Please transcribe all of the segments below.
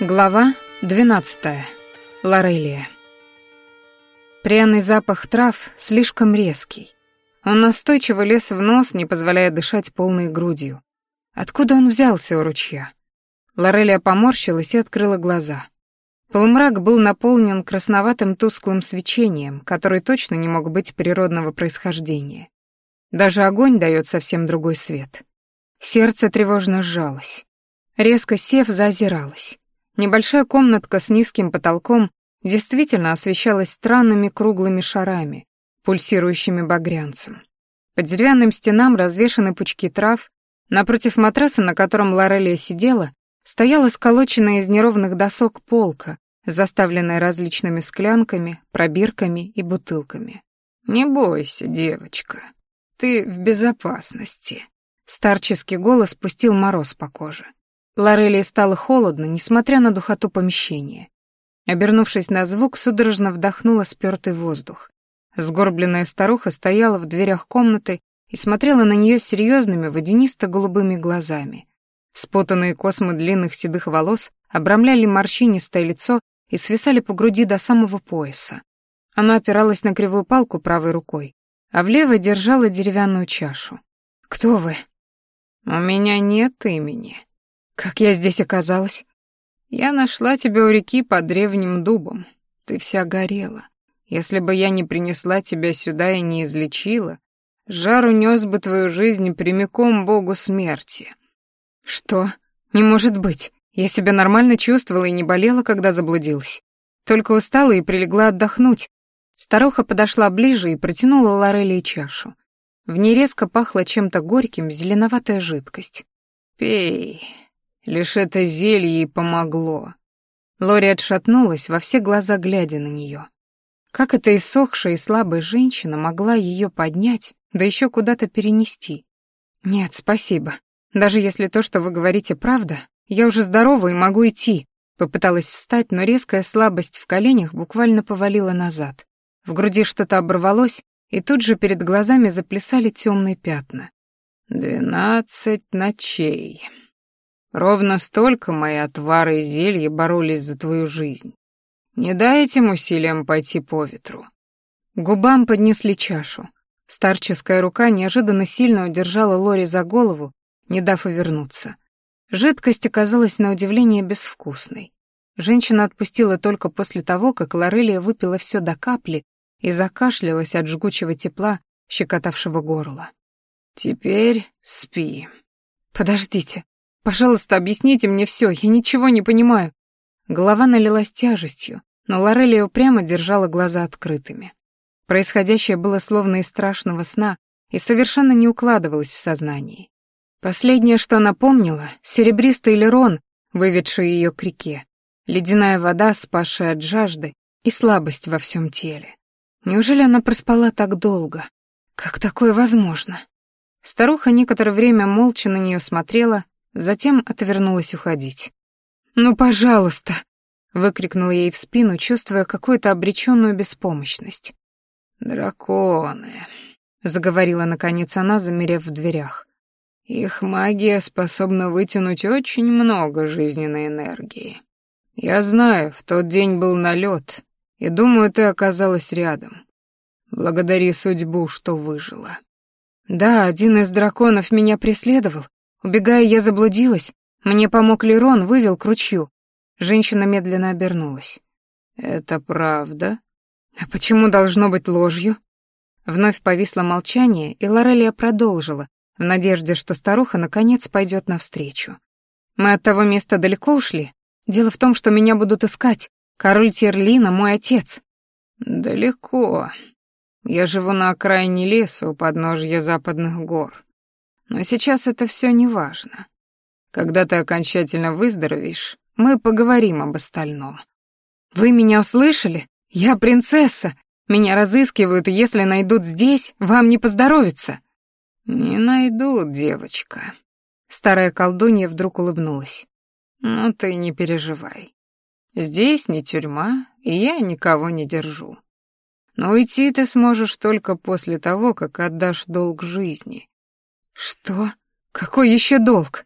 Глава 12. Лорелия. Пряный запах трав слишком резкий. Он настойчиво лез в нос, не позволяя дышать полной грудью. Откуда он взялся у ручья? Лорелия поморщилась и открыла глаза. Полумрак был наполнен красноватым тусклым свечением, который точно не мог быть природного происхождения. Даже огонь дает совсем другой свет. Сердце тревожно сжалось. Резко сев, заозиралась. Небольшая комнатка с низким потолком действительно освещалась странными круглыми шарами, пульсирующими багрянцем. По деревянным стенам развешаны пучки трав, напротив матраса, на котором Лорелия сидела, стояла сколоченная из неровных досок полка, заставленная различными склянками, пробирками и бутылками. «Не бойся, девочка, ты в безопасности», — старческий голос пустил мороз по коже. Лорелии стало холодно, несмотря на духоту помещения. Обернувшись на звук, судорожно вдохнула спёртый воздух. Сгорбленная старуха стояла в дверях комнаты и смотрела на нее серьезными водянисто-голубыми глазами. Спутанные космы длинных седых волос обрамляли морщинистое лицо и свисали по груди до самого пояса. Она опиралась на кривую палку правой рукой, а в левой держала деревянную чашу. «Кто вы?» «У меня нет имени», как я здесь оказалась? Я нашла тебя у реки под древним дубом. Ты вся горела. Если бы я не принесла тебя сюда и не излечила, жар унес бы твою жизнь прямиком Богу смерти. Что? Не может быть. Я себя нормально чувствовала и не болела, когда заблудилась. Только устала и прилегла отдохнуть. Старуха подошла ближе и протянула Лорелии чашу. В ней резко пахло чем-то горьким, зеленоватая жидкость. «Пей, Лишь это зелье и помогло. Лори отшатнулась, во все глаза глядя на нее. Как эта иссохшая и слабая женщина могла ее поднять, да еще куда-то перенести? Нет, спасибо. Даже если то, что вы говорите, правда, я уже здорова и могу идти. Попыталась встать, но резкая слабость в коленях буквально повалила назад. В груди что-то оборвалось, и тут же перед глазами заплясали темные пятна. «Двенадцать ночей», Ровно столько мои отвары и зелья боролись за твою жизнь. Не дай этим усилиям пойти по ветру. Губам поднесли чашу. Старческая рука неожиданно сильно удержала Лори за голову, не дав увернуться. Жидкость оказалась на удивление безвкусной. Женщина отпустила только после того, как Лорелия выпила все до капли и закашлялась от жгучего тепла, щекотавшего горло. «Теперь спи». «Подождите», Пожалуйста, объясните мне все, я ничего не понимаю. Голова налилась тяжестью, но Лорелия упрямо держала глаза открытыми. Происходящее было словно из страшного сна и совершенно не укладывалось в сознании. Последнее, что она помнила, серебристый лерон, выведший ее к реке, ледяная вода, спасшая от жажды, и слабость во всем теле. Неужели она проспала так долго? Как такое возможно? Старуха некоторое время молча на нее смотрела, Затем отвернулась уходить. «Ну, пожалуйста!» — выкрикнула ей в спину, чувствуя какую-то обреченную беспомощность. «Драконы!» — заговорила наконец она, замерев в дверях. «Их магия способна вытянуть очень много жизненной энергии. Я знаю, в тот день был налет, и думаю, ты оказалась рядом. Благодари судьбу, что выжила». «Да, один из драконов меня преследовал, Убегая, я заблудилась. Мне помог Лерон, вывел к ручью. Женщина медленно обернулась. «Это правда?» «А почему должно быть ложью?» Вновь повисло молчание, и Лорелия продолжила, в надежде, что старуха наконец пойдет навстречу. «Мы от того места далеко ушли? Дело в том, что меня будут искать. Король Терлина — мой отец». «Далеко. Я живу на окраине леса у подножья западных гор. Но сейчас это все не важно. Когда ты окончательно выздоровеешь, мы поговорим об остальном. Вы меня услышали? Я принцесса. Меня разыскивают, и если найдут здесь, вам не поздоровится. Не найдут, девочка. Старая колдунья вдруг улыбнулась. Ну ты не переживай. Здесь не тюрьма, и я никого не держу. Но уйти ты сможешь только после того, как отдашь долг жизни. «Что? Какой еще долг?»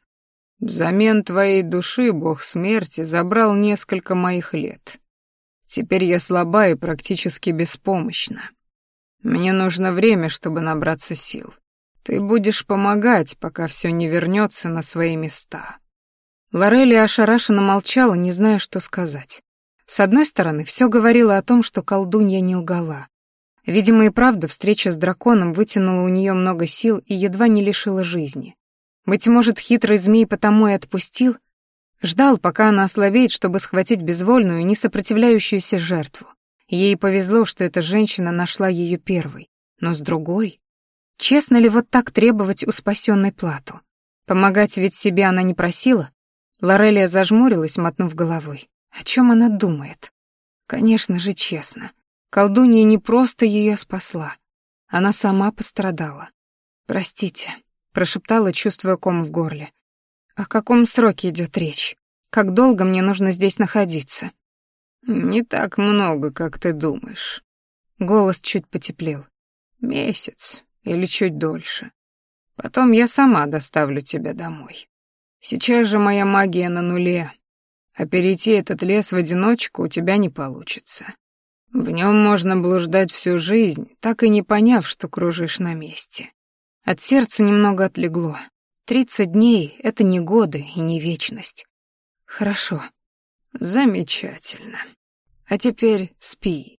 Взамен твоей души бог смерти забрал несколько моих лет. Теперь я слаба и практически беспомощна. Мне нужно время, чтобы набраться сил. Ты будешь помогать, пока все не вернется на свои места». Лорелли ошарашенно молчала, не зная, что сказать. С одной стороны, все говорило о том, что колдунья не лгала. Видимо, и правда встреча с драконом вытянула у нее много сил и едва не лишила жизни. Быть может, хитрый змей потому и отпустил, ждал, пока она ослабеет, чтобы схватить безвольную, несопротивляющуюся жертву. Ей повезло, что эта женщина нашла ее первой. Но с другой... Честно ли вот так требовать у спасенной плату? Помогать ведь себе она не просила? Лорелия зажмурилась, мотнув головой. О чем она думает? Конечно же, честно. Колдунья не просто ее спасла. Она сама пострадала. «Простите», — прошептала, чувствуя ком в горле. «О каком сроке идет речь? Как долго мне нужно здесь находиться?» «Не так много, как ты думаешь». Голос чуть потеплел. «Месяц или чуть дольше. Потом я сама доставлю тебя домой. Сейчас же моя магия на нуле, а перейти этот лес в одиночку у тебя не получится. В нем можно блуждать всю жизнь, так и не поняв, что кружишь на месте. От сердца немного отлегло. Тридцать дней — это не годы и не вечность. Хорошо. Замечательно. А теперь спи.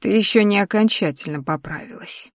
Ты еще не окончательно поправилась.